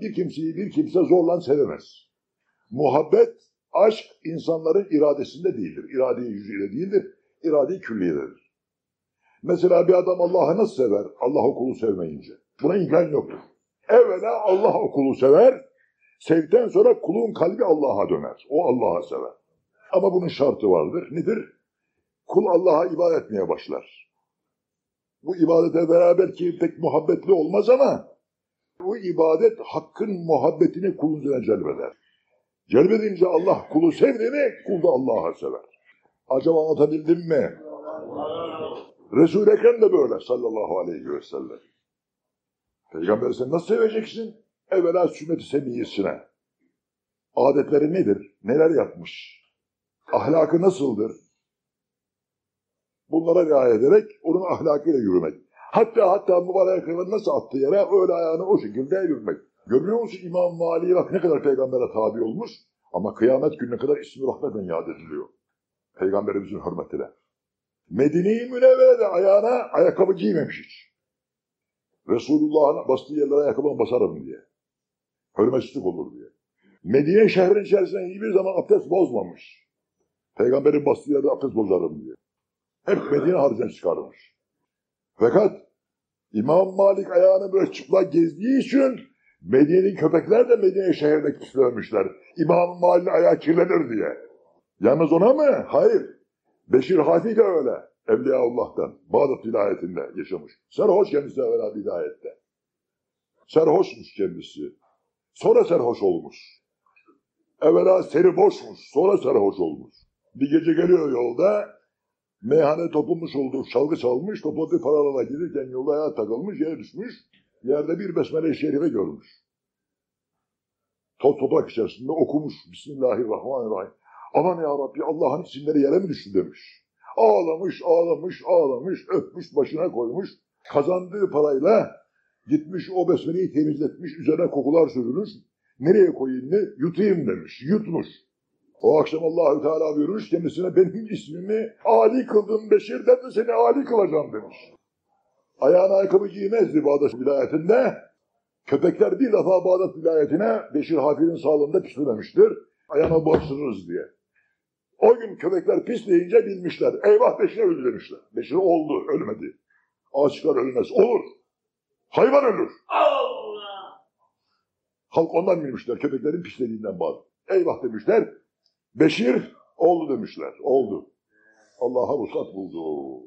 Bir kimseyi bir kimse zorla sevemez. Muhabbet, aşk insanların iradesinde değildir. İrade yüzüyle değildir. İrade külliyededir. Mesela bir adam Allah'ı nasıl sever? Allah okulu sevmeyince. Buna imkan yoktur. Evvela Allah okulu sever, sevdikten sonra kulun kalbi Allah'a döner. O Allah'a sever. Ama bunun şartı vardır. Nedir? Kul Allah'a ibadet etmeye başlar. Bu ibadete beraber ki pek muhabbetli olmaz ama bu ibadet hakkın muhabbetini kulun üzerine celbeder. Celbedince Allah kulu sevdi mi kul da Allah'a sever. Acaba anlatabildim mi? Resul-i Ekrem de böyle sallallahu aleyhi ve sellem. Peygamber sen nasıl seveceksin? Evvela sünnet-i seniyyesine. Adetleri nedir? Neler yapmış? Ahlakı nasıldır? Bunlara riayet ederek onun ahlakıyla yürümek. Hatta hatta mübarek ayağını nasıl attı yere öyle ayağını o şekilde yürümek. Görüyor musun İmam Mali'ye bak ne kadar peygambere tabi olmuş ama kıyamet gününe kadar ismi rahmeten yad ediliyor. Peygamberimizin hürmetine. Medine-i Münevvere'de ayağına ayakkabı giymemiş hiç. Resulullah'ın bastığı yerlere ayakkabımı basarım diye. Hürmetsizlik olur diye. Medine şehrin içerisinde hiçbir zaman abdest bozmamış. Peygamberin bastığı yerde abdest bozarım diye. Hep Medine harcını çıkarmış. Fakat İmam Malik ayağını böyle çıplak gezdiği için Medine'nin köpekler de Medine şehrine pislenmişler. İmam Malik'in ayağı kirlenir diye. Yalnız ona mı? Hayır. Beşir Hafi de öyle. Evliyaullah'tan. Bağdat vilayetinde yaşamış. Serhoş kendisi evvela vilayette. Serhoşmuş kendisi. Sonra serhoş olmuş. Evvela seri boşmuş. Sonra serhoş olmuş. Bir gece geliyor yolda. Meyhane topulmuş olduğu çalgı çalmış. Topladığı paralarla gelirken yolda ayağa takılmış. Yere düşmüş. Yerde bir besmele-i şerife görmüş. Top toprak içerisinde okumuş. Bismillahirrahmanirrahim. Aman ya Rabbi Allah'ın isimleri yere mi düştü demiş. Ağlamış, ağlamış, ağlamış, öpmüş, başına koymuş. Kazandığı parayla gitmiş o besmeleyi temizletmiş, üzerine kokular sürülmüş. Nereye koyayım ne? Yutayım demiş, yutmuş. O akşam Allahü Teala buyurmuş kendisine benim ismimi Ali kıldım Beşir'den de seni Ali kılacağım demiş. Ayağına ayakkabı giymezdi Bağdat vilayetinde. Köpekler bir defa Bağdat vilayetine Beşir Hafi'nin sağlığında pislememiştir. Ayağına bulaştırırız diye. O gün köpekler pisleyince bilmişler. Eyvah Beşir öldü demişler. Beşir oldu, ölmedi. Ağaçlar ölmez. Olur. Hayvan ölür. Allah! Halk ondan bilmişler. Köpeklerin pislediğinden bağlı. Eyvah demişler. Beşir oldu demişler. Oldu. Allah'a vuslat buldu.